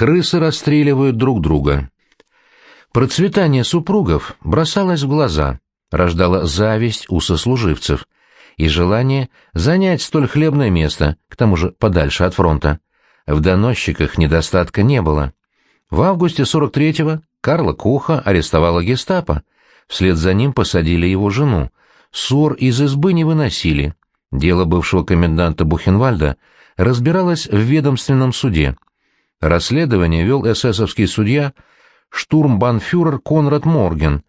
Крысы расстреливают друг друга. Процветание супругов бросалось в глаза, рождало зависть у сослуживцев и желание занять столь хлебное место, к тому же подальше от фронта. В доносчиках недостатка не было. В августе 43-го Карла Коха арестовала гестапо. Вслед за ним посадили его жену. Ссор из избы не выносили. Дело бывшего коменданта Бухенвальда разбиралось в ведомственном суде. Расследование вел эсэсовский судья штурмбанфюрер Конрад Морген,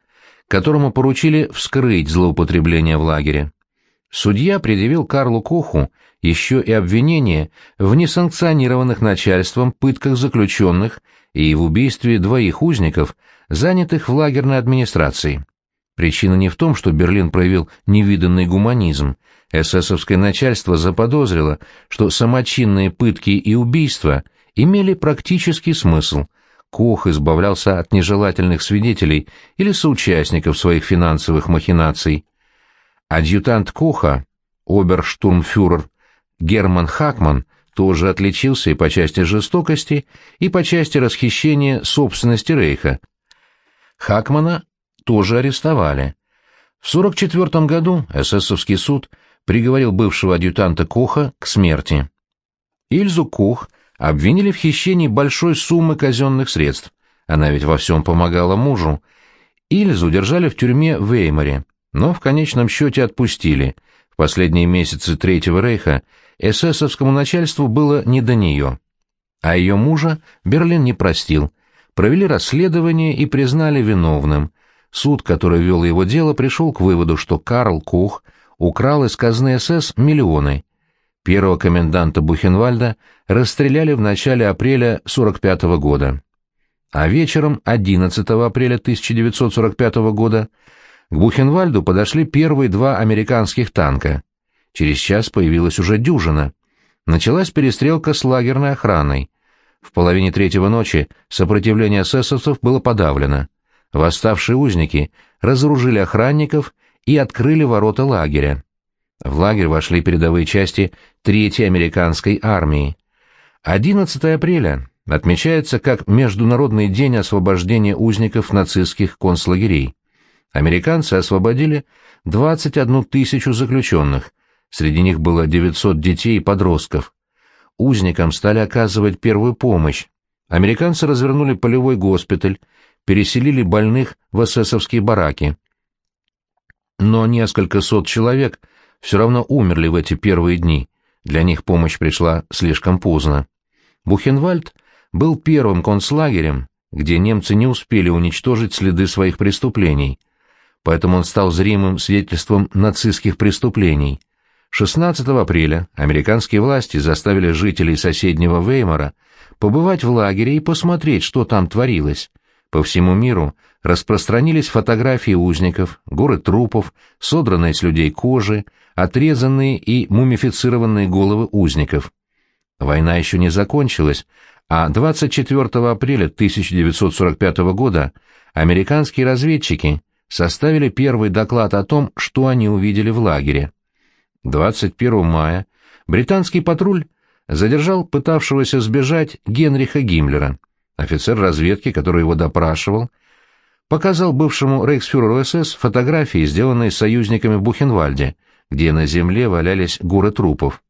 которому поручили вскрыть злоупотребление в лагере. Судья предъявил Карлу Коху еще и обвинение в несанкционированных начальством пытках заключенных и в убийстве двоих узников, занятых в лагерной администрации. Причина не в том, что Берлин проявил невиданный гуманизм. Эсэсовское начальство заподозрило, что самочинные пытки и убийства имели практический смысл. Кох избавлялся от нежелательных свидетелей или соучастников своих финансовых махинаций. Адъютант Коха, оберштурмфюрер Герман Хакман, тоже отличился и по части жестокости, и по части расхищения собственности Рейха. Хакмана тоже арестовали. В 1944 году эсэсовский суд приговорил бывшего адъютанта Коха к смерти. Ильзу Кох обвинили в хищении большой суммы казенных средств. Она ведь во всем помогала мужу. Ильзу держали в тюрьме в Веймаре, но в конечном счете отпустили. В последние месяцы Третьего Рейха эсэсовскому начальству было не до нее. А ее мужа Берлин не простил. Провели расследование и признали виновным. Суд, который вел его дело, пришел к выводу, что Карл Кух украл из казны СС миллионы. Первого коменданта Бухенвальда расстреляли в начале апреля 45 года. А вечером 11 апреля 1945 года к Бухенвальду подошли первые два американских танка. Через час появилась уже дюжина. Началась перестрелка с лагерной охраной. В половине третьего ночи сопротивление эсэсовцев было подавлено. Восставшие узники разоружили охранников и открыли ворота лагеря. В лагерь вошли передовые части Третьей американской армии. 11 апреля отмечается как Международный день освобождения узников нацистских концлагерей. Американцы освободили 21 тысячу заключенных, Среди них было 900 детей и подростков. Узникам стали оказывать первую помощь. Американцы развернули полевой госпиталь, переселили больных в эсэсовские бараки. Но несколько сот человек все равно умерли в эти первые дни. Для них помощь пришла слишком поздно. Бухенвальд был первым концлагерем, где немцы не успели уничтожить следы своих преступлений, поэтому он стал зримым свидетельством нацистских преступлений – 16 апреля американские власти заставили жителей соседнего Веймара побывать в лагере и посмотреть, что там творилось. По всему миру распространились фотографии узников, горы трупов, содранные с людей кожи, отрезанные и мумифицированные головы узников. Война еще не закончилась, а 24 апреля 1945 года американские разведчики составили первый доклад о том, что они увидели в лагере. 21 мая британский патруль задержал пытавшегося сбежать Генриха Гиммлера. Офицер разведки, который его допрашивал, показал бывшему рейхсфюреру СС фотографии, сделанные союзниками в Бухенвальде, где на земле валялись горы трупов.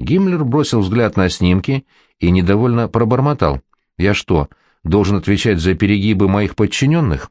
Гиммлер бросил взгляд на снимки и недовольно пробормотал. «Я что, должен отвечать за перегибы моих подчиненных?»